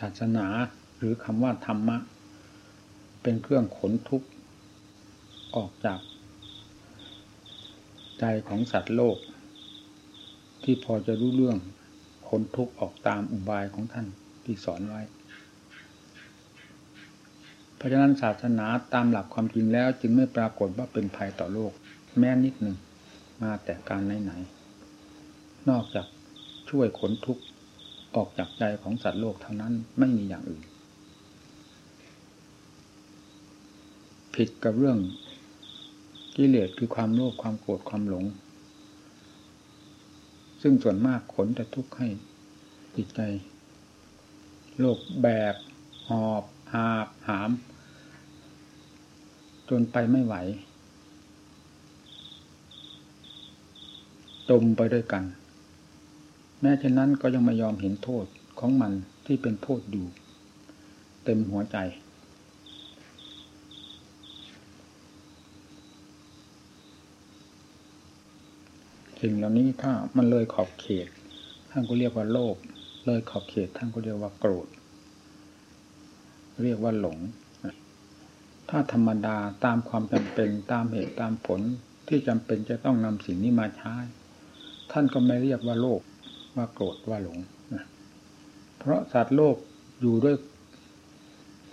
ศาสนาหรือคำว่าธรรมะ เป็นเครื่องขนทุกข์ออกจาก ใจของสัตว์โลก ที่พอจะรู้เรื่องขนทุกข์ออกตามอุบายของท่านที่สอนไว้ เพราะฉะนั้นศาสนาตามหลักความจริงแล้วจึงไม่ปรากฏว่าเป็นภัยต่อโลก แม้นิดหนึ่งมาแต่การไหนๆนอกจากช่วยขนทุกข์ ออกจากใจของสัตว์โลกเท่านั้นไม่มีอย่างอื่น ผิดกับเรื่องกิเลสคือความโลภความโกรธความหลง ซึ่งส่วนมากขนแต่ทุกข์ให้จิตใจ โลกแบกหอบหาบหาม จนไปไม่ไหวจมไปด้วยกัน แม้เช่นนั้นก็ยังไม่ยอมเห็นโทษของมันที่เป็นโทษอยู่ เต็มหัวใจ สิ่งเหล่านี้ถ้ามันเลยขอบเขต ท่านก็เรียกว่าโลภเลยขอบเขตท่านก็เรียกว่าโกรธ เรียกว่าหลง ถ้าธรรมดาตามความจำเป็นตามเหตุตามผลที่จำเป็นจะต้องนำสิ่งนี้มาใช้ ท่านก็ไม่เรียกว่าโลภ ว่าโกรธว่าหลงเพราะสัตว์โลกอยู่ด้วย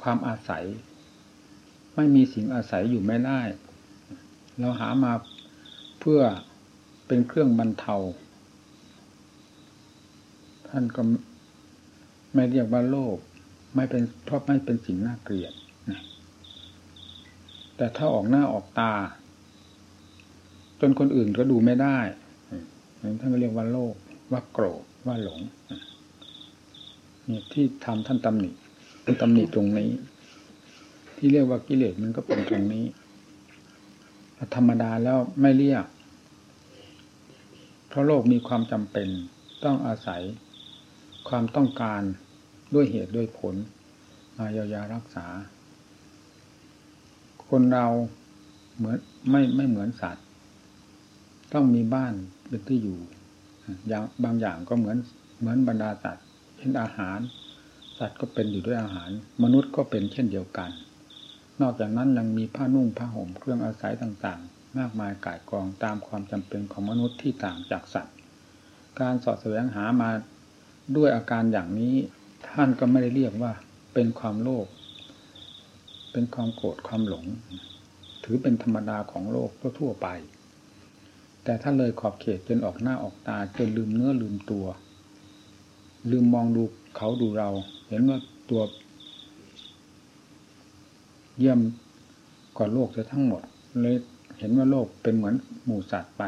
ความอาศัย ไม่มีสิ่งอาศัยอยู่ไม่ได้ เราหามาเพื่อเป็นเครื่องบรรเทา ท่านก็ไม่เรียกว่าโลภไม่เป็นเพราะไม่เป็นสิ่งน่าเกลียดแต่ถ้าออกหน้าออกตา จนคนอื่นก็ดูไม่ได้ท่านก็เรียกว่าโลภ ว่าโกรธว่าหลงนี่ที่ทำท่านตำหนิเป็นตำหนิตรงนี้ ที่เรียกว่ากิเลสมันก็เป็นตรงนี้ธรรมดาแล้วไม่เรียก เพราะโลกมีความจำเป็นต้องอาศัยความต้องการด้วยเหตุด้วยผลมาเยียวยารักษา คนเราเหมือนไม่ไม่เหมือนสัตว์ ต้องมีบ้านเป็นที่อยู่ อย่างบางอย่างก็เหมือนเหมือนบรรดาสัตว์เช่นอาหาร สัตว์ก็เป็นอยู่ด้วยอาหาร มนุษย์ก็เป็นเช่นเดียวกัน นอกจากนั้นยังมีผ้านุ่งผ้าห่มเครื่องอาศัยต่างๆ มากมายก่ายกองตามความจำเป็นของมนุษย์ที่ต่างจากสัตว์ การสอดแสวงหามาด้วยอาการอย่างนี้ ท่านก็ไม่ได้เรียกว่าเป็นความโลภเป็นความโกรธความหลง ถือเป็นธรรมดาของโลกทั่วไป แต่ถ้าเลยขอบเขตจนออกหน้าออกตา จนลืมเนื้อลืมตัว ลืมมองดูเขาดูเรา เห็นว่าตัว เยี่ยมกว่าโลกจะทั้งหมด เลยเห็นว่าโลกเป็นเหมือนหมูสัตว์ไป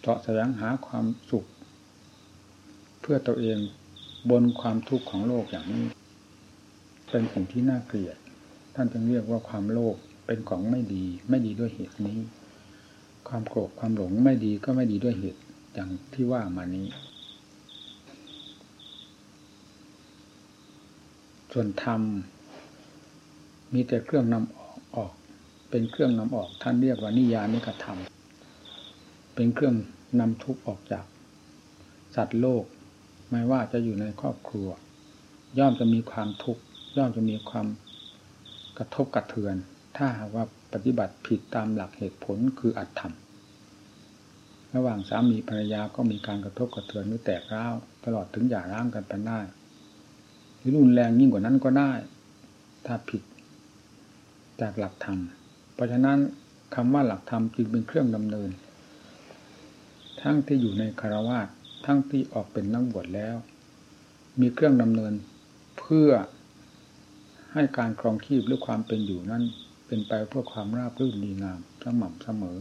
เจาะแสวงหาความสุข เพื่อตัวเองบนความทุกข์ของโลกอย่างนี้ เป็นสิ่งที่น่าเกลียด ท่านจึงเรียกว่าความโลภ เป็นของไม่ดี ไม่ดีด้วยเหตุนี้ ความโกรธความหลงไม่ดีก็ไม่ดีด้วยเหตุอย่างที่ว่ามานี้ ส่วนธรรม มีแต่เครื่องนำออกออก เป็นเครื่องนำออกท่านเรียกว่านิยานิกธรรม เป็นเครื่องนำทุกข์ออกจาก สัตว์โลก ไม่ว่าจะอยู่ในครอบครัว ย่อมจะมีความทุกข์ย่อมจะมีความกระทบกระเทือน ถ้าหากว่าปฏิบัติผิดตามหลักเหตุผลคืออัตธรรมระหว่างสามีภรรยาก็มีการกระทบกระเทือนหรือแตกร้าวตลอดถึงหย่าร้างกันไปได้หรือรุนแรงยิ่งกว่านั้นก็ได้ ถ้าผิดจากหลักธรรม เพราะฉะนั้นคำว่าหลักธรรมจึงเป็นเครื่องดำเนิน ทั้งที่อยู่ในคารวาสทั้งที่ออกเป็นนักบวชแล้ว มีเครื่องดำเนินเพื่อให้การครองชีพหรือความเป็นอยู่นั้น เป็นไปเพื่อความราบรื่นดีงามสม่ำเสมอ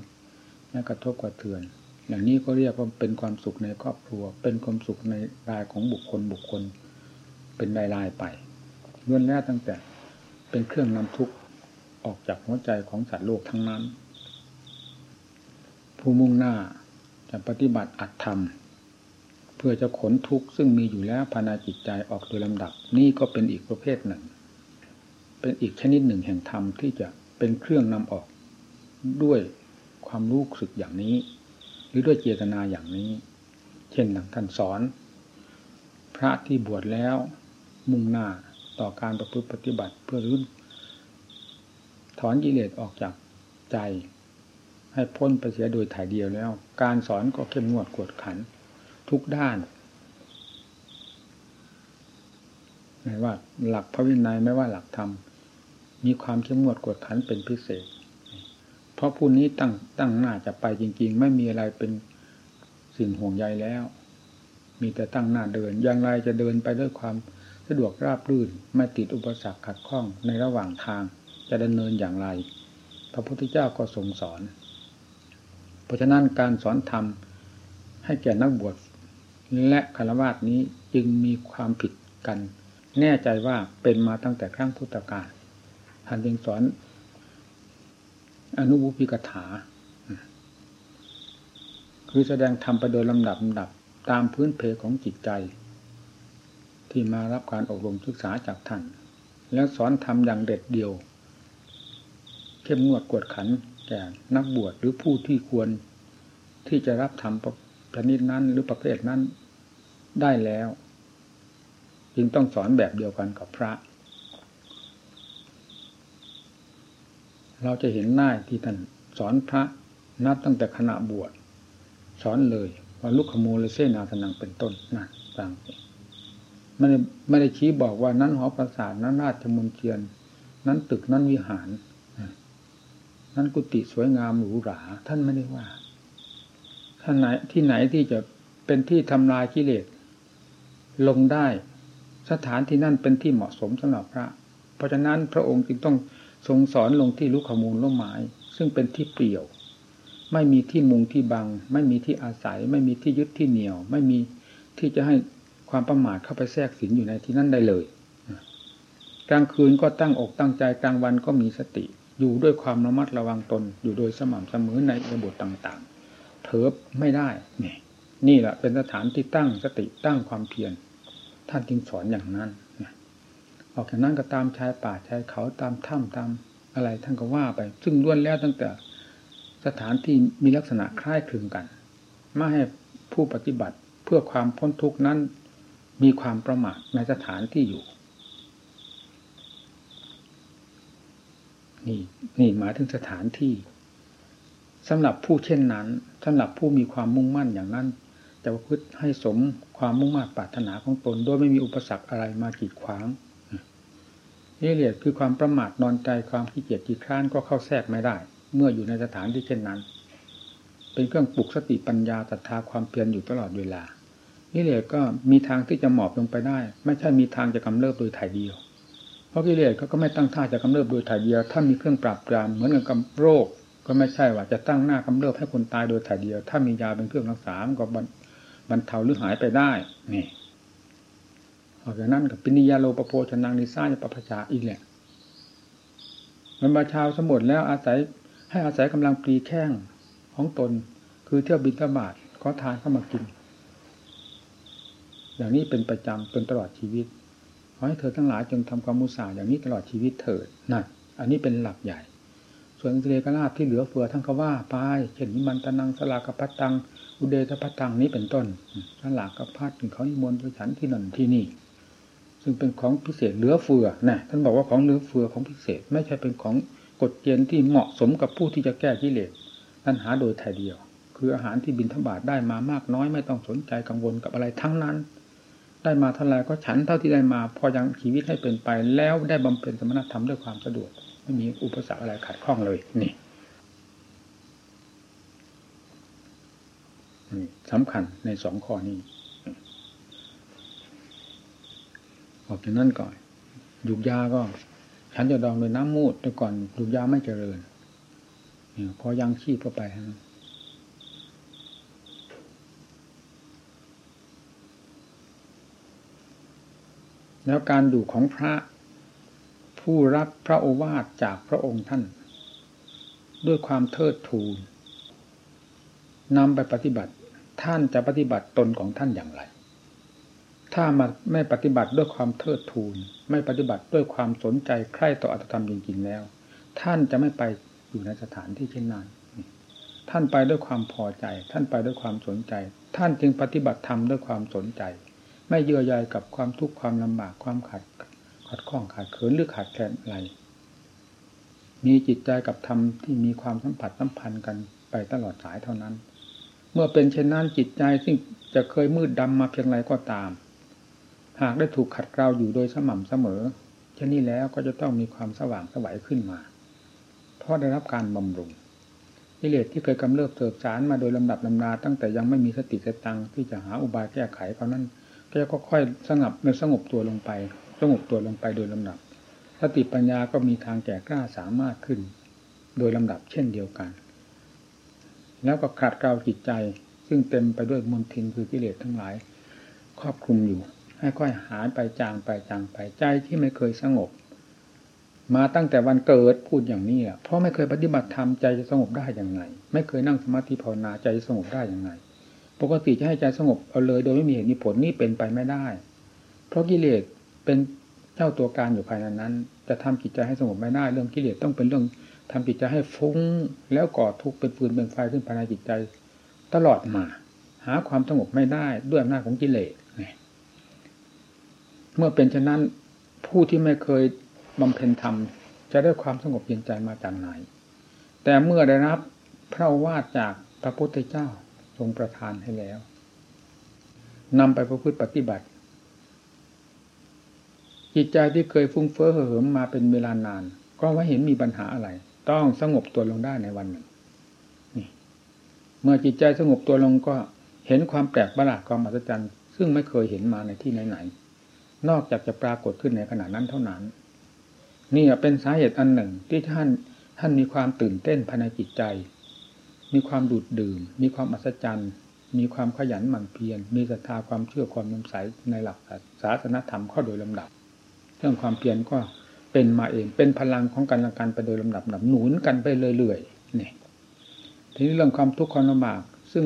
ไม่กระทบกระเทือน อย่างนี้ก็เรียกว่าเป็นความสุขในครอบครัว เป็นความสุขในรายของบุคคลบุคคล เป็นรายรายไปเงื่อนแรกตั้งแต่เป็นเครื่องนำทุกข์ออกจากหัวใจของสัตว์โลกทั้งนั้น ผู้มุ่งหน้าจะปฏิบัติอัตธรรม เพื่อจะขนทุกข์ซึ่งมีอยู่แล้วภายในจิตใจออกโดยลำดับ นี่ก็เป็นอีกประเภทหนึ่ง เป็นอีกชนิดหนึ่งแห่งธรรมที่จะเป็นเครื่องนำออกด้วยความรู้สึกอย่างนี้ หรือด้วยเจตนาอย่างนี้ เช่นท่านสอน พระที่บวชแล้วมุ่งหน้าต่อการประพฤติปฏิบัติเพื่อรื้นถอนกิเลสออกจากใจ ให้พ้นไปเสียโดยถ่ายเดียวแล้ว การสอนก็เข้มงวดกวดขัน ทุกด้านไม่ว่าหลักพระวินัยไม่ว่าหลักธรรม มีความเข้มงวดกวดขันเป็นพิเศษ เพราะผู้นี้ตั้งตั้งหน้าจะไปจริง ๆ ไม่มีอะไรเป็นสิ่งห่วงใยแล้ว มีแต่ตั้งหน้าเดิน อย่างไรจะเดินไปด้วยความสะดวกราบรื่นไม่ติดอุปสรรคขัดข้องในระหว่างทางจะดำเนินอย่างไร พระพุทธเจ้าก็ทรงสอน เพราะฉะนั้นการสอนธรรมให้แก่นักบวชและคารวะนี้จึงมีความผิดกัน แน่ใจว่าเป็นมาตั้งแต่ครั้งพุทธกาล ท่านจึงสอน อนุบุพิกถา คือแสดงธรรมไปโดยลำดับลำดับตามพื้นเพของจิตใจ ที่มารับการอบรมศึกษาจากท่าน แล้วสอนธรรมอย่างเด็ดเดียว เข้มงวดกวดขันแก่นักบวชหรือผู้ที่ควรที่จะรับธรรมประนิดนั้น หรือประเภทนั้นได้แล้ว จึงต้องสอนแบบเดียวกันกับพระ เราจะเห็นหน้าที่ท่านสอนพระนับตั้งแต่ขณะบวชสอนเลยว่าลุกขโมลเสนาสนังเป็นต้นนะต่างไม่ได้ไม่ได้ชี้บอกว่านั้นหอประสาทนั้นราชมนเทียน นั้นตึกนั้นวิหาร นั้นกุฏิสวยงามหรูหรา ท่านไม่ได้ว่าท่านไหนที่ไหนที่จะเป็นที่ทำลายกิเลสลงได้ สถานที่นั่นเป็นที่เหมาะสมสำหรับพระ เพราะฉะนั้นพระองค์จึงต้อง ทรงสอนลงที่ลุกขมูลล้มไม้ซึ่งเป็นที่เปลี่ยว ไม่มีที่มุงที่บัง ไม่มีที่อาศัย ไม่มีที่ยึดที่เหนี่ยว ไม่มีที่จะให้ความประมาทเข้าไปแทรกสินอยู่ในที่นั่นได้เลย กลางคืนก็ตั้งอกตั้งใจกลางวันก็มีสติ อยู่ด้วยความระมัดระวังตน อยู่โดยสม่ำเสมอในระบบต่างๆเถิบไม่ได้นี่นี่แหละเป็นสถานที่ตั้งสติตั้งความเพียรท่านจึงสอนอย่างนั้น ออกจากนั้นก็ตามชายป่าชายเขาตามถ้ำตามอะไรท่านก็ว่าไป ซึ่งล้วนแล้วตั้งแต่สถานที่มีลักษณะคล้ายคลึงกันไม่ให้ผู้ปฏิบัติเพื่อความพ้นทุกข์นั้น มีความประมาทในสถานที่อยู่ นี่นี่หมายถึงสถานที่สำหรับผู้เช่นนั้นสำหรับผู้มีความมุ่งมั่นอย่างนั้นจะประพฤติให้สมความมุ่งมั่นปรารถนาของตนโดยไม่มีอุปสรรคอะไรมากีดขวาง นี่เรียกคือความประมาทนอนใจความขี้เกียจขี้คร้านก็เข้าแทรกไม่ได้ เมื่ออยู่ในสถานที่เช่นนั้น เป็นเครื่องปลุกสติปัญญาศรัทธาความเพียรอยู่ตลอดเวลานี่เรียก็มีทางที่จะหมอบลงไปได้ ไม่ใช่มีทางจะกำเริบโดยถ่ายเดียว เพราะกิเลสเขาก็ไม่ตั้งท่าจะกำเริบโดยถ่ายเดียว ถ้ามีเครื่องปราบปรามเหมือนกับโรค ก็ไม่ใช่ว่าจะตั้งหน้ากำเริบให้คนตายโดยถ่ายเดียว ถ้ามียาเป็นเครื่องรักษามันก็บรรเทาหรือหายไปได้นี่ ออกจากนั้นกับปินิยาโลปโพชนังนิซ่าจะปปชาอีกแหละมันมาชาวสมุทรแล้วอาศัยให้อาศัยกำลังปรีแข้งของตน คือเที่ยวบินตบาทขอทานเข้ามากิน อย่างนี้เป็นประจำจนตลอดชีวิตขอให้เธอทั้งหลายจงทำความมุสาอย่างนี้ตลอดชีวิตเถิดนั่นอันนี้เป็นหลักใหญ่ ส่วนเสกราบที่เหลือเฟือทั้งก็ว่าไปเช่นนิมันตนังสลากพัตตัง อุเดชพัตตังนี้เป็นต้นสลากพัดถึงเขานิมนต์ไปฉันที่นั่นที่นี่ ซึ่งเป็นของพิเศษเหลือเฟือนะท่านบอกว่าของเหลือเฟือของพิเศษ ไม่ใช่เป็นของกฎเกณฑ์ที่เหมาะสมกับผู้ที่จะแก้กิเลสท่านหาโดยถ่ายเดียว คืออาหารที่บินทบาทได้มามากน้อยไม่ต้องสนใจกังวลกับอะไรทั้งนั้น ได้มาเท่าไรก็ฉันเท่าที่ได้มา พอยังชีวิตให้เป็นไป แล้วได้บำเพ็ญสมณธรรมด้วยความสะดวกไม่มีอุปสรรคอะไรขัดข้องเลยนี่นี่สำคัญในสองข้อนี้ ออกจากนั้นก่อนยุกยาก็ฉันจะดองโดยน้ำมูดแต่ก่อนยุกยาไม่เจริญเนี่ยพอยังชีพเข้าไปแล้วการอยู่ของพระผู้รับพระโอวาทจากพระองค์ท่าน ด้วยความเทิดทูนนำไปปฏิบัติท่านจะปฏิบัติตนของท่านอย่างไร ถ้ามาไม่ปฏิบัติด้วยความเทิดทูน ไม่ปฏิบัติด้วยความสนใจใคร่ต่ออัตธรรมจริงๆแล้ว ท่านจะไม่ไปอยู่ในสถานที่เช่นนั้นท่านไปด้วยความพอใจ ท่านไปด้วยความสนใจ ท่านจึงปฏิบัติธรรมด้วยความสนใจ ไม่เยื่อใยกับความทุกข์ความลำบากความขัดขัดข้องขาดเขินหรือขาดแคลนอะไร มีจิตใจกับธรรมที่มีความสัมผัสสัมพันธ์กันไปตลอดสายเท่านั้น เมื่อเป็นเช่นนั้นจิตใจซึ่งจะเคยมืดดำมาเพียงไรก็ตาม หากได้ถูกขัดเกลาอยู่โดยสม่ำเสมอเช่นนี้แล้วก็จะต้องมีความสว่างสวัยขึ้นมา เพราะได้รับการบำรุงกิเลสที่เคยกำเริบเสบสารมาโดยลำดับลำดาตั้งแต่ยังไม่มีสติสตังที่จะหาอุบายแก้ไขเพราะนั้นก็จะค่อยสงบในสงบตัวลงไป สงบตัวลงไปโดยลำดับ สติปัญญาก็มีทางแก่กล้าสามารถขึ้น โดยลำดับเช่นเดียวกัน แล้วก็ขาดเกลาจิตใจซึ่งเต็มไปด้วยมลทินคือกิเลสทั้งหลาย ครอบคลุมอยู่ ให้ค่อยหายไปจางไปจางไปใจที่ไม่เคยสงบ มาตั้งแต่วันเกิดพูดอย่างนี้เพราะไม่เคยปฏิบัติธรรมใจจะสงบได้อย่างไง ไม่เคยนั่งสมาธิภาวนาใจจะสงบได้อย่างไง ปกติจะให้ใจสงบเอาเลย โดยไม่มีเหตุมีผลนี่เป็นไปไม่ได้ เพราะกิเลสเป็นเจ้าตัวการอยู่ภายในนั้น จะทำจิตใจให้สงบไม่ได้เรื่องกิเลสต้องเป็นเรื่องทำจิตใจให้ฟุ้งแล้วก่อทุกข์เป็นฟืนเป็นไฟขึ้นภายในจิตใจ ตลอดมา หาความสงบไม่ได้ด้วยอำนาจของกิเลส เมื่อเป็นเช่นนั้นผู้ที่ไม่เคยบำเพ็ญธรรม จะได้ความสงบเย็นใจมาจากไหน แต่เมื่อได้รับพระวาจากพระพุทธเจ้าทรงประทานให้แล้วนำไปประพฤติปฏิบัติ จิตใจที่เคยฟุ้งเฟ้อเหิมมาเป็นเวลานาน ก็ว่าเห็นมีปัญหาอะไร ต้องสงบตัวลงได้ในวันหนึ่งนี่เมื่อจิตใจสงบตัวลงก็เห็นความแปลกประหลาดความอัศจรรย์ ซึ่งไม่เคยเห็นมาในที่ไหนๆ นอกจากจะปรากฏขึ้นในขณะนั้นเท่านั้น นี่เป็นสาเหตุอันหนึ่งที่ท่านท่านมีความตื่นเต้นภายในจิตใจ มีความดูดดื่ม มีความอัศจรรย์ มีความขยันหมั่นเพียร มีศรัทธาความเชื่อความน้ำใสในหลักศาสนธรรมข้าโดยลำดับ เรื่องความเพียรก็เป็นมาเอง เป็นพลังของกันและกันไปโดยลำดับหนุนกันไปเรื่อยๆนี่ทีนี้เรื่องความทุกข์ความลำบาก ซึ่ง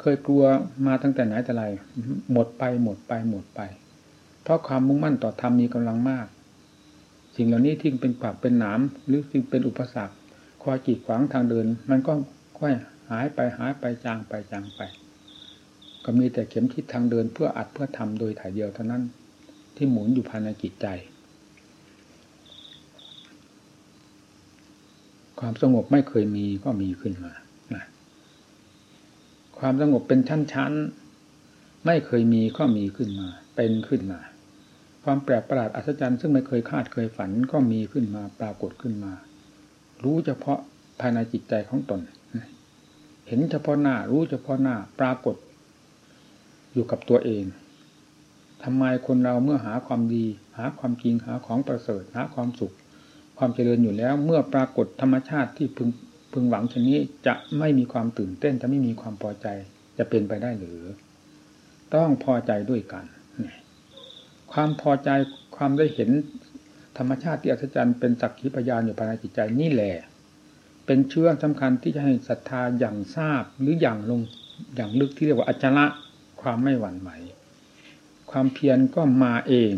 เคยกลัวมาตั้งแต่ไหนแต่ไรหมดไปหมดไปหมดไป เพราะความมุ่งมั่นต่อธรรมมีกำลังมาก สิ่งเหล่านี้ที่เป็นปากเป็นหนามหรือสิ่งเป็นอุปสรรคคอยกีดขวางทางเดิน มันก็ค่อยหายไปหายไปจางไปจางไป ก็มีแต่เข็มทิศทางเดินเพื่ออัดเพื่อทำโดยถ่ายเดียวเท่านั้น ที่หมุนอยู่ภายในจิตใจ ความสงบไม่เคยมีก็มีขึ้นมาความสงบเป็นชั้นๆ ไม่เคยมีก็มีขึ้นมา เป็นขึ้นมา ความแปลกประหลาดอัศจรรย์ซึ่งไม่เคยคาดเคยฝันก็มีขึ้นมาปรากฏขึ้นมา รู้เฉพาะภายในจิตใจของตน เห็นเฉพาะหน้า รู้เฉพาะหน้าปรากฏ อยู่กับตัวเองทำไมคนเราเมื่อหาความดี หาความจริงหาของประเสริฐหาความสุข ความเจริญอยู่แล้ว เมื่อปรากฏธรรมชาติที่พึงพึงหวังชนี้จะไม่มีความตื่นเต้นจะไม่มีความพอใจ จะเป็นไปได้หรือ ต้องพอใจด้วยกัน ความพอใจความได้เห็นธรรมชาติที่อัศจรรย์เป็นสักขีพยานอยู่ภายในจิตใจนี่แหละ เป็นเชื่อสำคัญที่จะให้ศรัทธาอย่างทราบหรืออย่างลงอย่างลึกที่เรียกว่าอัจฉระความไม่หวั่นไหว ความเพียรก็มาเอง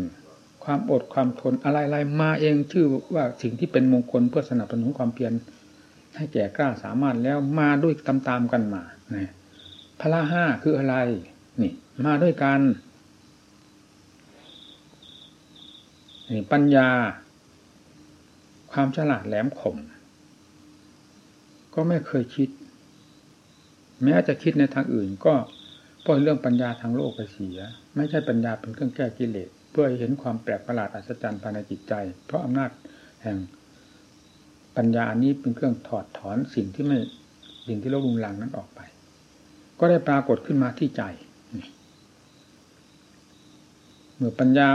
ความอดความทนอะไรๆมาเองชื่อว่าสิ่งที่เป็นมงคลเพื่อสนับสนุนความเพียรให้แก่กล้าสามารถแล้วมาด้วยตามๆกันมานี่ยพละห้าคืออะไร นี่ มาด้วยกันนี่ ปัญญา ความฉลาดแหลมคมก็ไม่เคยคิด แม้จะคิดในทางอื่นก็ปล่อยเรื่องปัญญาทางโลกไปเสีย ไม่ใช่ปัญญาเป็นเครื่องแก้กิเลสเพื่อเห็นความแปลกประหลาดอัศจรรย์ภายในจิตใจ เพราะอำนาจแห่งปัญญาอันนี้เป็นเครื่องถอดถอนสิ่งที่ไม่สิ่งที่เราลุงลังนั้นออกไป ก็ได้ปรากฏขึ้นมาที่ใจ เมื่อปัญญา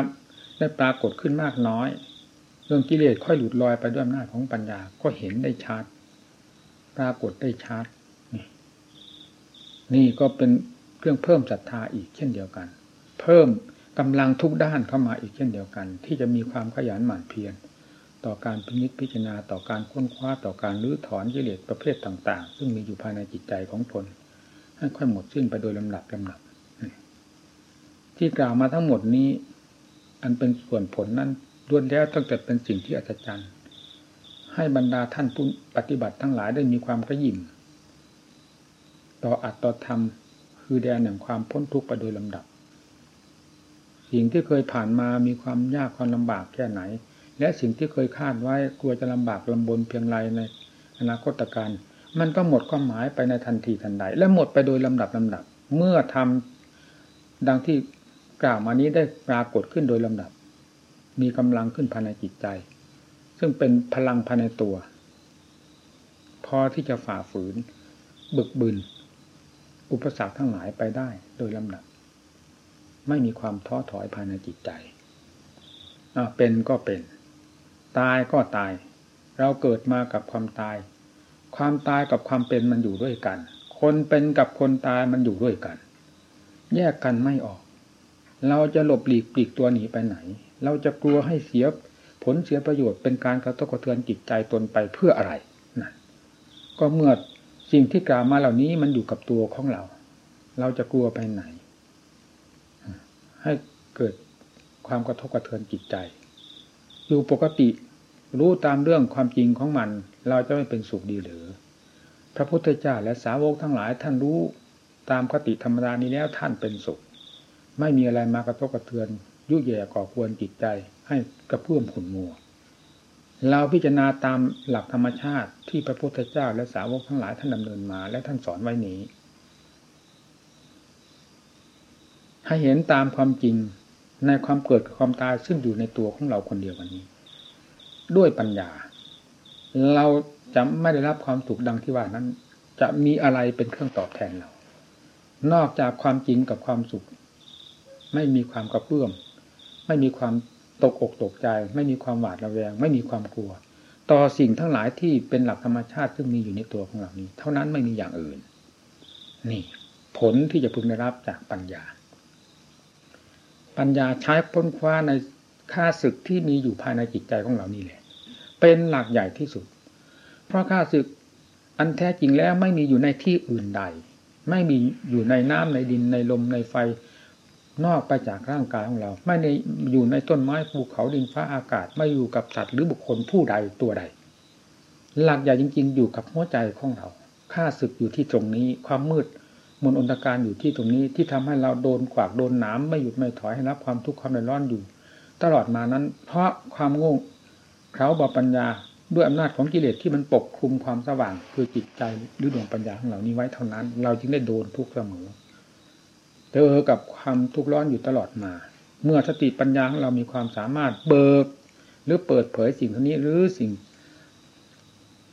ได้ปรากฏขึ้นมากน้อย เรื่องกิเลสค่อยหลุดลอยไปด้วยอำนาจของปัญญาก็เห็นได้ชัดปรากฏได้ชัดนี่ก็เป็นเครื่องเพิ่มศรัทธาอีกเช่นเดียวกัน เพิ่มกำลังทุกด้านเข้ามาอีกเช่นเดียวกัน ที่จะมีความขยันหมั่นเพียรต่อการพิจิตพิจารณาต่อการค้นคว้าต่อการรื้อถอนกิเลสประเภทต่าง ๆ ซึ่งมีอยู่ภายในจิตใจของตนให้ค่อยหมดสิ้นไปโดยลำดับลำดับที่กล่าวมาทั้งหมดนี้ อันเป็นส่วนผลนั้นล้วนแล้วตั้งแต่เป็นสิ่งที่อัศจรรย์ ให้บรรดาท่านผู้ปฏิบัติทั้งหลายได้มีความกระยิมต่ออัตต่อธรรม คือแดนแห่งความพ้นทุกข์ไปโดยลำดับ สิ่งที่เคยผ่านมามีความยากความลำบากแค่ไหน และสิ่งที่เคยคาดไว้กลัวจะลำบากลำบนเพียงไรในอนาคตการมันก็หมดความหมายไปในทันทีทันใด และหมดไปโดยลำดับลำดับ เมื่อทำดังที่ กล่าวมานี้ได้ปรากฏขึ้นโดยลำดับ มีกำลังขึ้นภายในจิตใจ ซึ่งเป็นพลังภายในตัว พอที่จะฝ่าฝืน บึกบึนอุปสรรคทั้งหลายไปได้โดยลำดับ ไม่มีความท้อถอยภายในจิตใจเป็นก็เป็น ตายก็ตาย เราเกิดมากับความตาย ความตายกับความเป็นมันอยู่ด้วยกัน คนเป็นกับคนตายมันอยู่ด้วยกัน แยกกันไม่ออก เราจะหลบหลีกปลีกตัวหนีไปไหน เราจะกลัวให้เสียผลเสียประโยชน์เป็นการกระทบกระเทือนจิตใจตนไปเพื่ออะไรนะก็เมื่อสิ่งที่กล่าวมาเหล่านี้มันอยู่กับตัวของเรา เราจะกลัวไปไหน ให้เกิดความกระทบกระเทือนจิตใจ อยู่ปกติรู้ตามเรื่องความจริงของมัน เราจะไม่เป็นสุขดีหรือ พระพุทธเจ้าและสาวกทั้งหลายท่านรู้ตามคติธรรมดานี้แล้วท่านเป็นสุข ไม่มีอะไรมากระทบกระเทือน ยุ่ยแย่ก่อควรจิตใจ ให้กระเพื่อมขุ่นมัว เราพิจารณาตามหลักธรรมชาติที่พระพุทธเจ้าและสาวกทั้งหลายท่านดำเนินมา และท่านสอนไว้นี้ ให้เห็นตามความจริงในความเกิดกับความตายซึ่งอยู่ในตัวของเราคนเดียวกันนี้ ด้วยปัญญา เราจะไม่ได้รับความถูกดังที่ว่านั้น จะมีอะไรเป็นเครื่องตอบแทนเรา นอกจากความจริงกับความสุข ไม่มีความกระเพื่อมไม่มีความตกอกตกใจ ไม่มีความหวาดระแวง ไม่มีความกลัว ต่อสิ่งทั้งหลายที่เป็นหลักธรรมชาติซึ่งมีอยู่ในตัวของเรานี้ เท่านั้นไม่มีอย่างอื่น นี่ ผลที่จะพึงได้รับจากปัญญา ปัญญาใช้พ้นคว้าในค่าศึกที่มีอยู่ภายในจิตใจของเรานี่แหละ เป็นหลักใหญ่ที่สุด เพราะค่าศึกอันแท้จริงแล้วไม่มีอยู่ในที่อื่นใด ไม่มีอยู่ในน้ำในดินในลมในไฟ นอกไปจากร่างกายของเรา ไม่ในอยู่ในต้นไม้ภูเขาดินฟ้าอากาศ ไม่อยู่กับสัตว์หรือบุคคลผู้ใดตัวใด หลักใหญ่จริง ๆ อยู่กับหัวใจของเราค่าศึกอยู่ที่ตรงนี้ ความมืดมนอนตการอยู่ที่ตรงนี้ที่ทำให้เราโดนขวากโดนหนามไม่หยุดไม่ถอยให้รับความทุกข์ความเดือดร้อนอยู่ ตลอดมานั้น เพราะความโง่เขาบาปัญญาด้วยอำนาจของกิเลสที่มันปกคลุมความสว่างคือจิตใจหรือดวงปัญญาของเรานี้ไว้เท่านั้น เราจึงได้โดนทุกข์เสมอ เจอกับความทุกข์ร้อนอยู่ตลอดมา เมื่อสติปัญญาของเรามีความสามารถเบิก หรือเปิดเผยสิ่งที่นี้หรือสิ่ง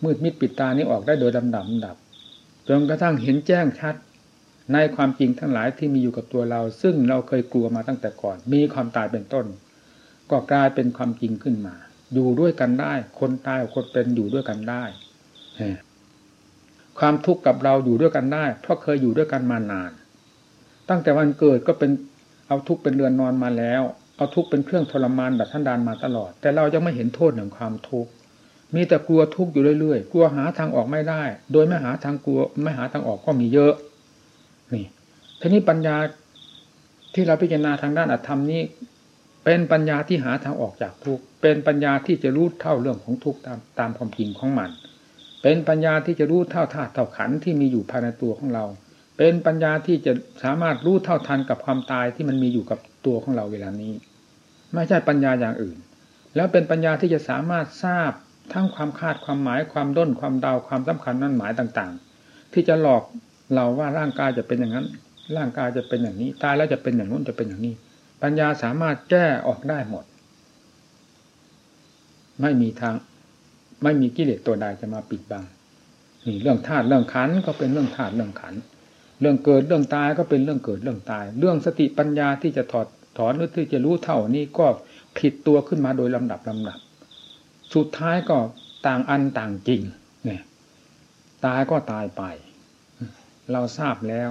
มืดมิดปิดตานี้ออกได้โดยลำดับดับจนกระทั่งเห็นแจ้งชัด ในความจริงทั้งหลายที่มีอยู่กับตัวเรา ซึ่งเราเคยกลัวมาตั้งแต่ก่อน มีความตายเป็นต้น ก็กลายเป็นความจริงขึ้นมา อยู่ด้วยกันได้ คนตายกับคนเป็นอยู่ด้วยกันได้ความทุกข์กับเราอยู่ด้วยกันได้ เพราะเคยอยู่ด้วยกันมานาน ตั้งแต่วันเกิดก็เป็นเอาทุกข์เป็นเรือนนอนมาแล้ว เอาทุกข์เป็นเครื่องทรมานแบบท่านดานมาตลอด แต่เราจะไม่เห็นโทษแห่งความทุกข์มีแต่กลัวทุกข์อยู่เรื่อยๆ กลัวหาทางออกไม่ได้ โดยไม่หาทางกลัวไม่หาทางออกก็มีเยอะ นี่ทีนี้ปัญญาที่เราพิจารณาทางด้านอัตธรรมนี้ เป็นปัญญาที่หาทางออกจากทุกข์ เป็นปัญญาที่จะรู้เท่าเรื่องของทุกข์ตามตามความจริงของมัน เป็นปัญญาที่จะรู้เท่าธาตุเท่าขันที่มีอยู่ภายในตัวของเรา เป็นปัญญาที่จะสามารถรู้เท่าทันกับความตายที่มันมีอยู่กับตัวของเราเวลานี้ ไม่ใช่ปัญญาอย่างอื่น แล้วเป็นปัญญาที่จะสามารถทราบทั้งความคาดความหมายความด้นความเดาความสำคัญนั่นหมายต่างๆ ที่จะหลอกเราว่าร่างกายจะเป็นอย่างนั้น ร่างกายจะเป็นอย่างนี้ ตายแล้วจะเป็นอย่างนู้นจะเป็นอย่างนี้ ปัญญาสามารถแก้ออกได้หมด ไม่มีทาง ไม่มีกิเลสตัวใดจะมาปิดบังนี่เรื่องธาตุเรื่องขันก็เป็นเรื่องธาตุเรื่องขัน เรื่องเกิดเรื่องตายก็เป็นเรื่องเกิดเรื่องตาย เรื่องสติปัญญาที่จะถอดถอนหรือที่จะรู้เท่านี้ก็ผิดตัวขึ้นมาโดยลำดับลำดับ สุดท้ายก็ต่างอันต่างจริงเนี่ยตายก็ตายไป เราทราบแล้ว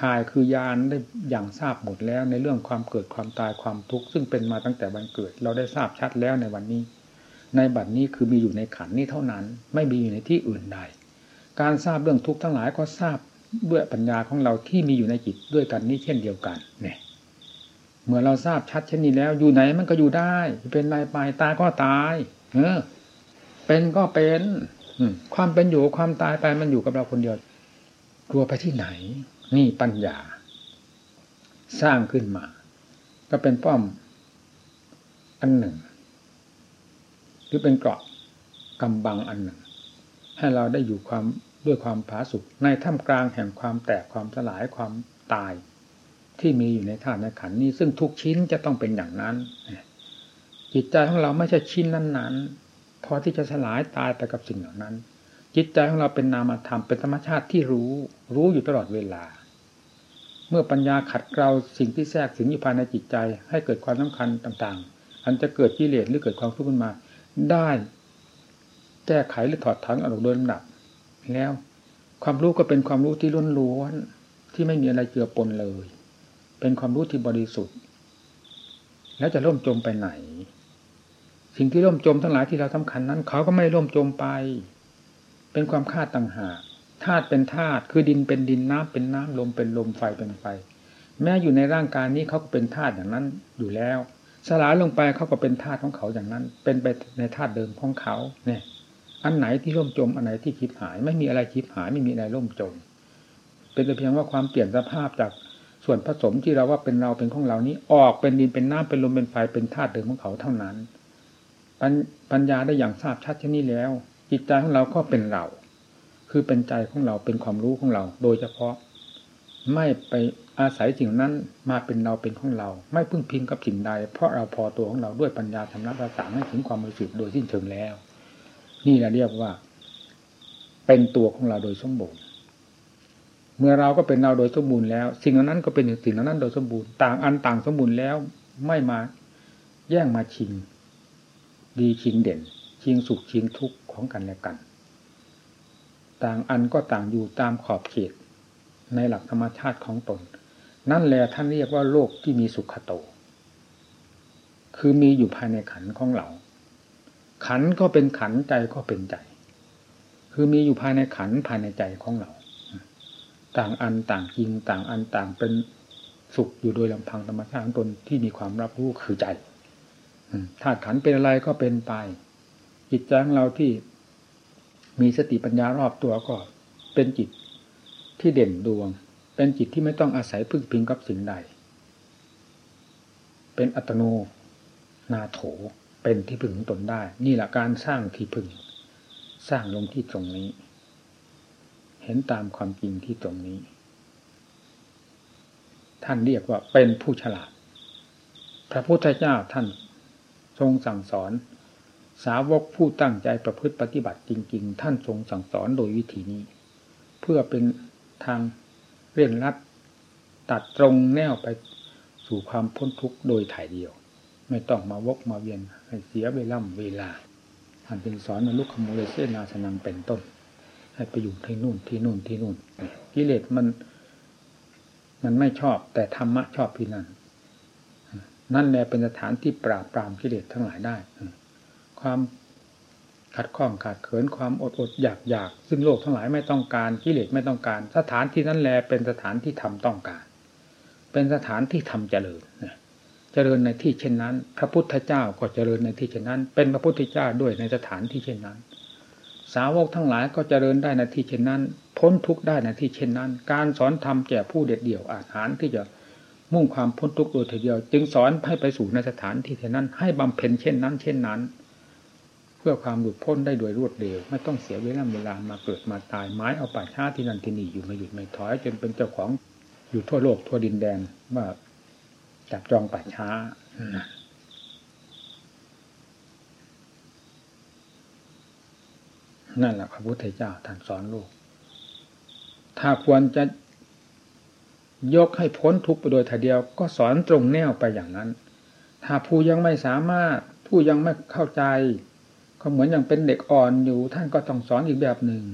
คายคือยานได้อย่างทราบหมดแล้ว ในเรื่องความเกิดความตายความทุกข์ซึ่งเป็นมาตั้งแต่วันเกิด เราได้ทราบชัดแล้วในวันนี้ ในบัดนี้คือมีอยู่ในขันนี้เท่านั้น ไม่มีอยู่ในที่อื่นใด การทราบเรื่องทุกข์ทั้งหลายก็ทราบ ด้วยปัญญาของเราที่มีอยู่ในจิตด้วยกันนี้เช่นเดียวกันเนี่ยเมื่อเราทราบชัดเช่นนี้แล้ว อยู่ไหนมันก็อยู่ได้ เป็นไรไปลายตายก็ตายเออ เป็นก็เป็นความเป็นอยู่ความตายไปมันอยู่กับเราคนเดียวกลัวไปที่ไหน นี่ปัญญา สร้างขึ้นมา ก็เป็นป้อม อันหนึ่ง หรือเป็นเกราะกำบังอันหนึ่ง ให้เราได้อยู่ความ ด้วยความผาสุกในท่ามกลางแห่งความแตกความสลายความตาย ที่มีอยู่ในธาตุในขันนี้ ซึ่งทุกชิ้นจะต้องเป็นอย่างนั้น จิตใจของเราไม่ใช่ชิ้นนั้นๆพอที่จะสลายตายไปกับสิ่งเหล่านั้น จิตใจของเราเป็นนามธรรมเป็นธรรมชาติที่รู้ รู้อยู่ตลอดเวลา เมื่อปัญญาขัดเกลาสิ่งที่แทรกสิงอยู่ภายในจิตใจ ให้เกิดความสำคัญต่างๆ อันจะเกิดกิเลสหรือเกิดความทุกข์ขึ้นมา ได้ แก้ไขหรือถอดถอนออกโดยลำดับ แล้ว ความรู้ก็เป็นความรู้ที่ล้นล้วนที่ไม่มีอะไรเจือปนเลย เป็นความรู้ที่บริสุทธิ์ แล้วจะล่มจมไปไหน สิ่งที่ล่มจมทั้งหลายที่เราสำคัญนั้น เขาก็ไม่ล่มจมไป เป็นความคาดต่างหากธาตุเป็นธาตุคือดินเป็นดินน้ำเป็นน้ำลมเป็นลมไฟเป็นไฟ แม้อยู่ในร่างกายนี้เขาก็เป็นธาตุอย่างนั้นอยู่แล้ว สลายลงไปเขาก็เป็นธาตุของเขาอย่างนั้น เป็นไปในธาตุเดิมของเขาเนี่ย อันไหนที่ล่มจมอันไหนที่คิดหาย ไม่มีอะไรคิดหายไม่มีอะไรล่มจม เป็นแต่เพียงว่าความเปลี่ยนสภาพจากส่วนผสมที่เราว่าเป็นเราเป็นของเรานี้ ออกเป็นดินเป็นน้ำเป็นลมเป็นไฟเป็นธาตุเดิมของเขาเท่านั้นปัญญาได้อย่างทราบชัดเช่นนี้แล้ว จิตใจของเราก็เป็นเรา คือเป็นใจของเราเป็นความรู้ของเรา โดยเฉพาะ ไม่ไปอาศัยสิ่งนั้นมาเป็นเราเป็นของเรา ไม่พึ่งพิงกับสิ่งใด เพราะเราพอตัวของเราด้วยปัญญาธรรมะประสาให้ถึงความบริสุทธิ์โดยสิ้นเชิงแล้ว นี่เราเรียกว่า เป็นตัวของเราโดยสมบูรณ์ เมื่อเราก็เป็นเราโดยสมบูรณ์แล้ว สิ่งนั้นก็เป็นสิ่งนั้นโดยสมบูรณ์ต่างอันต่างสมบูรณ์แล้วไม่มาแย่งมาชิง ดีชิงเด่น ชิงสุขชิงทุกข์ของกันและกัน ต่างอันก็ต่างอยู่ตามขอบเขต ในหลักธรรมชาติของตน นั่นแหละท่านเรียกว่าโลกที่มีสุขโต คือมีอยู่ภายในขันของเรา ขันก็เป็นขันใจก็เป็นใจ คือมีอยู่ภายในขันภายในใจของเรา ต่างอันต่างจริงต่างอันต่างเป็นสุขอยู่โดยลำพังธรรมชาติของตนที่มีความรับรู้คือใจธาตุขันเป็นอะไรก็เป็นไป จิตใจของเราที่มีสติปัญญารอบตัวก็เป็นจิตที่เด่นดวง เป็นจิตที่ไม่ต้องอาศัยพึ่งพิงกับสิ่งใด เป็นอัตโนนาโถ เป็นที่พึ่งตนได้ นี่แหละการสร้างที่พึ่ง สร้างลงที่ตรงนี้ เห็นตามความจริงที่ตรงนี้ ท่านเรียกว่าเป็นผู้ฉลาด พระพุทธเจ้าท่านทรงสั่งสอน สาวกผู้ตั้งใจประพฤติปฏิบัติจริง ๆ ท่านทรงสั่งสอนโดยวิธีนี้ เพื่อเป็นทางเร่งรัดตัดตรงแนวไปสู่ความพ้นทุกข์โดยถ่ายเดียว ไม่ต้องมาวกมาเวียน ให้เสียเวล่ำเวลาท่านเป็นสอนมนุษย์ขโมยเสนาสนังเป็นต้น ให้ไปอยู่ที่นู่นที่นู่นที่นู่นกิเลสมัน มันไม่ชอบ แต่ธรรมะชอบที่นั่นนั่นแหละเป็นสถานที่ปราบปรามกิเลสทั้งหลายได้ความขัดข้องขาดเขินความอดอดอยากอยากซึ่งโลกทั้งหลายไม่ต้องการกิเลสไม่ต้องการ สถานที่นั้นแหละเป็นสถานที่ทำต้องการ เป็นสถานที่ทำเจริญนะ เจริญในที่เช่นนั้น พระพุทธเจ้าก็เจริญในที่เช่นนั้น เป็นพระพุทธเจ้าด้วยในสถานที่เช่นนั้น สาวกทั้งหลายก็เจริญได้ในที่เช่นนั้น พ้นทุกข์ได้ในที่เช่นนั้น การสอนธรรมแก่ผู้เด็ดเดี่ยวอาหารที่จะมุ่งความพ้นทุกข์โดยเดียว จึงสอนให้ไปสู่ในสถานที่เช่นนั้น ให้บำเพ็ญเช่นนั้น เช่นนั้น เพื่อความหลุดพ้นได้โดยรวดเร็ว ไม่ต้องเสียเวลาเวลามาเกิดมาตายไม้เอาป่าช้าที่นั่นที่นี่อยู่มาหยุดไม่ถอยจนเป็นเจ้าของอยู่ทั่วโลกทั่วดินแดนว่า จับจองป่าช้านั่นแหละพระพุทธเจ้าท่านสอนลูก ถ้าควรจะยกให้พ้นทุกข์ไปโดยทีเดียวก็สอนตรงแนวไปอย่างนั้น ถ้าผู้ยังไม่สามารถ ผู้ยังไม่เข้าใจ ก็เหมือนอย่างเป็นเด็กอ่อนอยู่ ท่านก็ต้องสอนอีกแบบหนึ่ง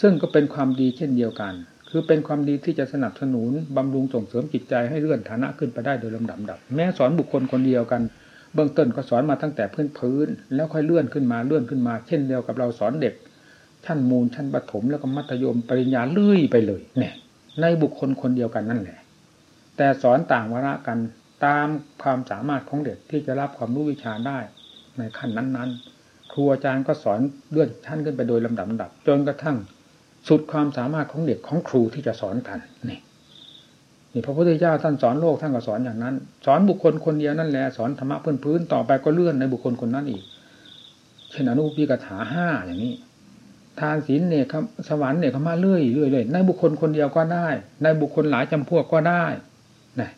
ซึ่งก็เป็นความดีเช่นเดียวกัน คือเป็นความดีที่จะสนับสนุนบำรุงส่งเสริมจิตใจให้เลื่อนฐานะขึ้นไปได้โดยลำดับดับแม้สอนบุคคลคนเดียวกัน เบื้องต้นก็สอนมาตั้งแต่พื้นพื้น แล้วค่อยเลื่อนขึ้นมาเลื่อนขึ้นมา เช่นเดียวกับเราสอนเด็กชั้นมูลชั้นปฐมแล้วก็มัธยมปริญญาเลื่อยไปเลยเนี่ยในบุคคลคนเดียวกันนั่นแหละ แต่สอนต่างวาระกันตามความสามารถของเด็กที่จะรับความรู้วิชาได้ในขั้นนั้นๆ ครูอาจารย์ก็สอนเลื่อนชั้นขึ้นไปโดยลำดับดับจนกระทั่ง สุดความสามารถของเด็กของครูที่จะสอนกันนี่นี่พระพุทธเจ้าท่านสอนโลกท่านก็สอนอย่างนั้น สอนบุคคลคนเดียวนั่นแหละสอนธรรมะพื้นพื้นต่อไปก็เลื่อนในบุคคลคนนั้นอีก เช่นอนุปีกถาห้าอย่างนี้ ทานศีลเนี่ยครับสวรรค์เนี่ยเขามาเรื่อยเรื่อยเลยในบุคคลคนเดียวก็ได้ ในบุคคลหลายจำพวกก็ได้นะ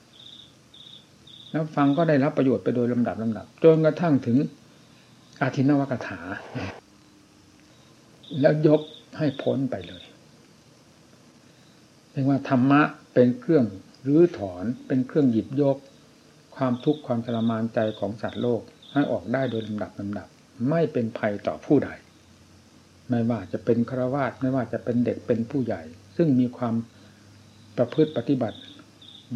แล้วฟังก็ได้รับประโยชน์ไปโดยลำดับลำดับจนกระทั่งถึงอาทินวกถา แล้วยก ให้พ้นไปเลยเรียกว่าธรรมะเป็นเครื่องรื้อถอนเป็นเครื่องหยิบยก ความทุกข์ความทรมานใจของสัตว์โลกให้ออกได้โดยลำดับลำดับ ไม่เป็นภัยต่อผู้ใด ไม่ว่าจะเป็นฆราวาสไม่ว่าจะเป็นเด็กเป็นผู้ใหญ่ ซึ่งมีความประพฤติปฏิบัติ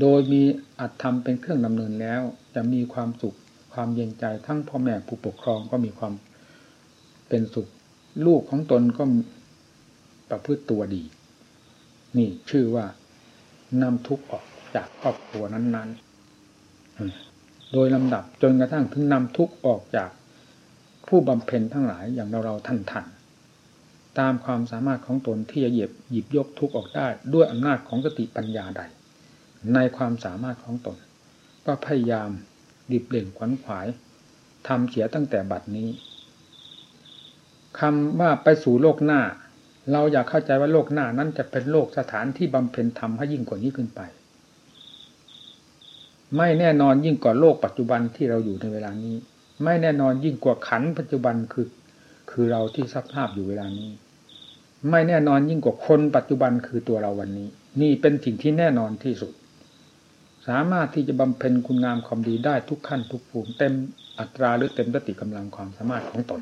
โดยมีอัตธรรมเป็นเครื่องดำเนินแล้ว จะมีความสุขความเย็นใจทั้งพ่อแม่ผู้ปกครองก็มีความเป็นสุข ลูกของตนก็ ประพฤติตัวดี นี่ชื่อว่านำทุกข์ออกจากครอบครัวนั้นๆ โดยลำดับจนกระทั่งถึงนำทุกข์ออกจากผู้บำเพ็ญทั้งหลายอย่างเราเราท่านทันตามความสามารถของตนที่จะเหยียบหยิบยกทุกข์ออกได้ ด้วยอำนาจของสติปัญญาใด ในความสามารถของตน ก็พยายามดิบเล่งขวัญขวายทำเสียตั้งแต่บัดนี้คำว่าไปสู่โลกหน้า เราอยากเข้าใจว่าโลกหน้านั้นจะเป็นโลกสถานที่บำเพ็ญธรรมให้ยิ่งกว่านี้ขึ้นไป ไม่แน่นอนยิ่งกว่าโลกปัจจุบันที่เราอยู่ในเวลานี้ ไม่แน่นอนยิ่งกว่าขันปัจจุบันคือ คือเราที่สภาพอยู่เวลานี้ ไม่แน่นอนยิ่งกว่าคนปัจจุบันคือตัวเราวันนี้ นี่เป็นสิ่งที่แน่นอนที่สุด สามารถที่จะบำเพ็ญคุณงามความดีได้ทุกขั้นทุกภูมิเต็มอัตราหรือเต็มสติกำลังความสามารถของตน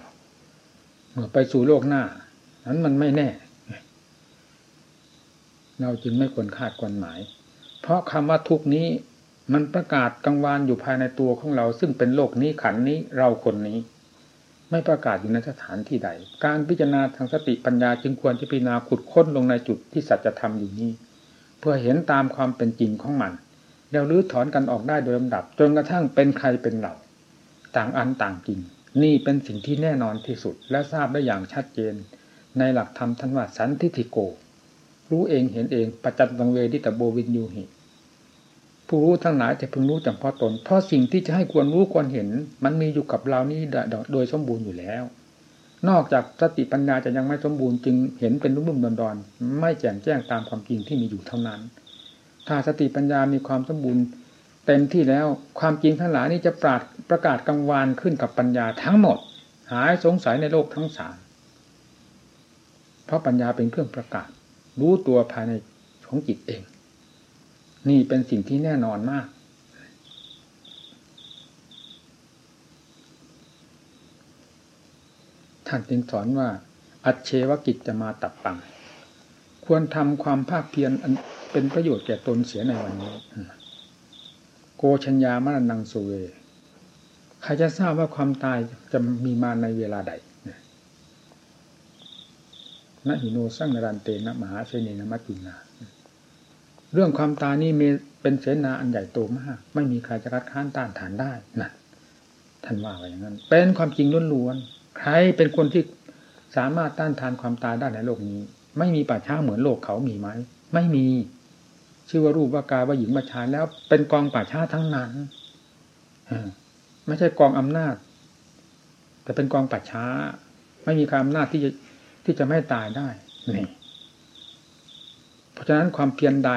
เมื่อไปสู่โลกหน้า นั้นมันไม่แน่ เราจึงไม่ควรคาดควรหมาย เพราะคำว่าทุกนี้ มันประกาศกังวานอยู่ภายในตัวของเรา ซึ่งเป็นโลกนี้ขันนี้เราคนนี้ ไม่ประกาศอยู่ในสถานที่ใด การพิจารณาทางสติปัญญาจึงควรจะพิจารณาขุดค้นลงในจุดที่สัจธรรมอยู่นี้ เพื่อเห็นตามความเป็นจริงของมันแล้วรื้อถอนกันออกได้โดยลำดับ จนกระทั่งเป็นใครเป็นเราต่างอันต่างจริง นี่เป็นสิ่งที่แน่นอนที่สุด และทราบได้อย่างชัดเจน ในหลักธรรมท่านว่าสันทิฐิโก รู้เองเห็นเองประจัตตังเวทิตโบวินยูหิผู้รู้ทั้งหลายจะพึงรู้จำเพาะตน เพราะสิ่งที่จะให้ควรรู้ควรเห็น มันมีอยู่กับเรานี้โดยสมบูรณ์อยู่แล้ว นอกจากสติปัญญาจะยังไม่สมบูรณ์จึงเห็นเป็นรุ่มๆดอนๆไม่แจ่มแจ้งตามความจริงที่มีอยู่เท่านั้น ถ้าสติปัญญามีความสมบูรณ์เต็มที่แล้วความจริงทั้งหลายนี่จะปราดประกาศกังวานขึ้นกับปัญญาทั้งหมด หายสงสัยในโลกทั้งสาม เพราะปัญญาเป็นเครื่องประกาศ รู้ตัวภายในของจิตเอง นี่เป็นสิ่งที่แน่นอนมาก ท่านจึงสอนว่า อัจเชวกิจจะมาตับปัง ควรทำความภาคเพียรเป็นประโยชน์แก่ตนเสียในวันนี้ โกชัญญามรณังสุเวใครจะทราบว่าความตายจะมีมาในเวลาใด นะหิโนสร้างนรันเตนะมหาเสนีนมัจจุนาเรื่องความตายนี่มีเป็นเสนาอันใหญ่โตมาก ไม่มีใครจะรัดค้านต้านทานได้นะท่านว่าไว้อย่างนั้น เป็นความจริงล้วนๆใครเป็นคนที่สามารถต้านทานความตายได้ในโลกนี้ ไม่มีป่าช้าเหมือนโลกเขามีไหมไม่มี ชื่อว่ารูปว่ากายว่าหญิงว่าชายแล้ว เป็นกองป่าช้าทั้งนั้นไม่ใช่กองอำนาจ แต่เป็นกองป่าช้า ไม่มีการอำนาจที่จะ ที่จะไม่ตายได้นี่เพราะฉะนั้นความเพียรใด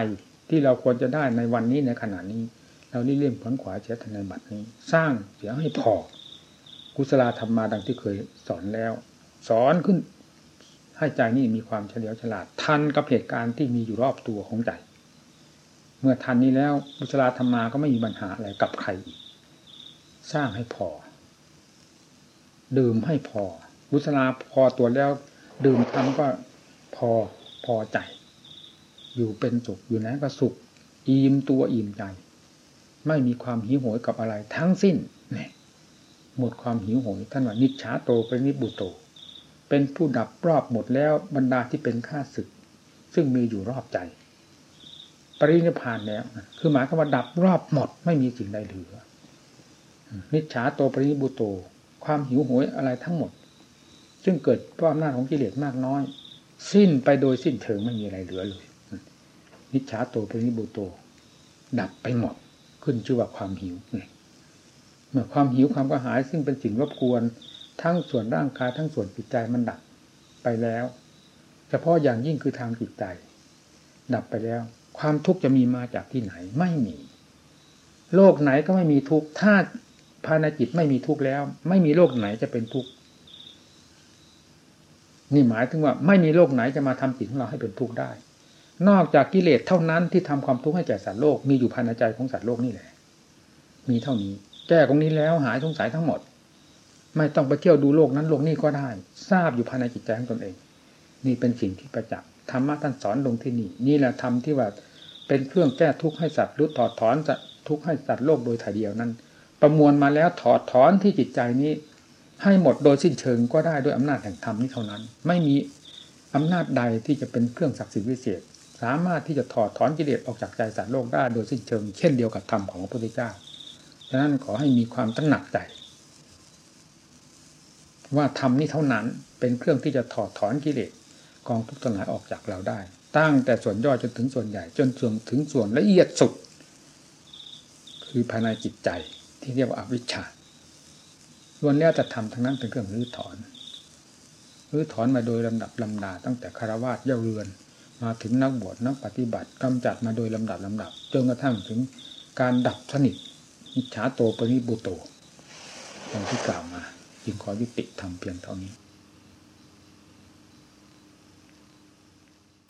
ที่เราควรจะได้ในวันนี้ในขณะนี้ เรานี่เลี่ยมผลขวาเชื้ในบัดนี้ สร้างเสียให้พอ กุศลธรรมมาดังที่เคยสอนแล้ว สอนขึ้นให้ใจนี่มีความเฉลียวฉลาด ทันกับเหตุการณ์ที่มีอยู่รอบตัวของใจ เมื่อทันนี้แล้วบุษราธรรมมาก็ไม่มีปัญหาอะไรกับใครอีกสร้างให้พอ ดื่มให้พอบุษราพอตัวแล้ว ดื่มทำก็พอพอใจ อยู่เป็นสุขอยู่นั้นก็สุข อิ่มตัวอิ่มใจ ไม่มีความหิวโหยกับอะไรทั้งสิ้นเนี่ยหมดความหิวโหยท่านว่านิชาโตเป็นนิบุโต เป็นผู้ดับรอบหมดแล้วบรรดาที่เป็นข้าศึก ซึ่งมีอยู่รอบใจ ปรินิพานแล้วคือหมายความว่าดับรอบหมดไม่มีสิ่งใดเหลือนิจฉาโตปรินิบุโต ความหิวโหยอะไรทั้งหมด ซึ่งเกิดเพราะอำนาจของกิเลสมากน้อย สิ้นไปโดยสิ้นเชิงไม่มีอะไรเหลือเลยนิจฉาโตปริบุโต ดับไปหมดขึ้นชื่อว่าความหิวเมื่อความหิวความกระหาย ซึ่งเป็นสิ่งรบกวน ทั้งส่วนร่างกายทั้งส่วนจิตใจมันดับไปแล้ว เฉพาะอย่างยิ่งคือทางจิตใจ ดับไปแล้ว ความทุกข์จะมีมาจากที่ไหนไม่มี โลกไหนก็ไม่มีทุกข์ถ้าภายในจิตไม่มีทุกข์แล้ว ไม่มีโลกไหนจะเป็นทุกข์ นี่หมายถึงว่าไม่มีโลกไหนจะมาทำจิตของเราให้เป็นทุกข์ได้ นอกจากกิเลสเท่านั้นที่ทำความทุกข์ให้แก่สัตว์โลกมีอยู่ภายในใจของสัตว์โลกนี่แหละ มีเท่านี้ แก้ตรงนี้แล้วหายสงสัยทั้งหมด ไม่ต้องไปเที่ยวดูโลกนั้นโลกนี้ก็ได้ ทราบอยู่ภายในจิตใจของตนเอง นี่เป็นสิ่งที่ประจักษ์ธรรมะท่านสอนลงที่นี่ นี่แหละธรรมที่ว่าเป็นเครื่องแก้ทุกข์ให้สัตว์รุดถอดถอนจะทุกข์ให้สัตว์โลกโดยถ่ายเดียวนั้น ประมวลมาแล้วถอดถอนที่จิตใจนี้ ให้หมดโดยสิ้นเชิงก็ได้ด้วยอำนาจแห่งธรรมนี้เท่านั้น ไม่มีอำนาจใดที่จะเป็นเครื่องศักดิ์สิทธิ์วิเศษ สามารถที่จะถอดถอนกิเลสออกจากใจสัตว์โลกได้โดยสิ้นเชิง เช่นเดียวกับธรรมของพระพุทธเจ้าดังนั้นขอให้มีความตระหนักใจ ว่าธรรมนี้เท่านั้นเป็นเครื่องที่จะถอดถอนกิเลสกองทุกข์ทั้งหลายออกจากเราได้ ตั้งแต่ส่วนย่อยจนถึงส่วนใหญ่ จนส่วนถึงส่วนละเอียดสุด คือภายในจิตใจที่เรียกว่าอวิชชา ล้วนแล้วจะทำทั้งนั้นเป็นเครื่องรื้อถอนรื้อถอนมาโดยลำดับลำดาตั้งแต่คารวาสเย่าเรือน มาถึงนักบวชนักปฏิบัติกำจัดมาโดยลำดับลำดับจนกระทั่งถึงการดับสนิทอิจฉาโตปริบุโตอย่างที่กล่าวมา จึงขอยุติทำเพียงเท่านี้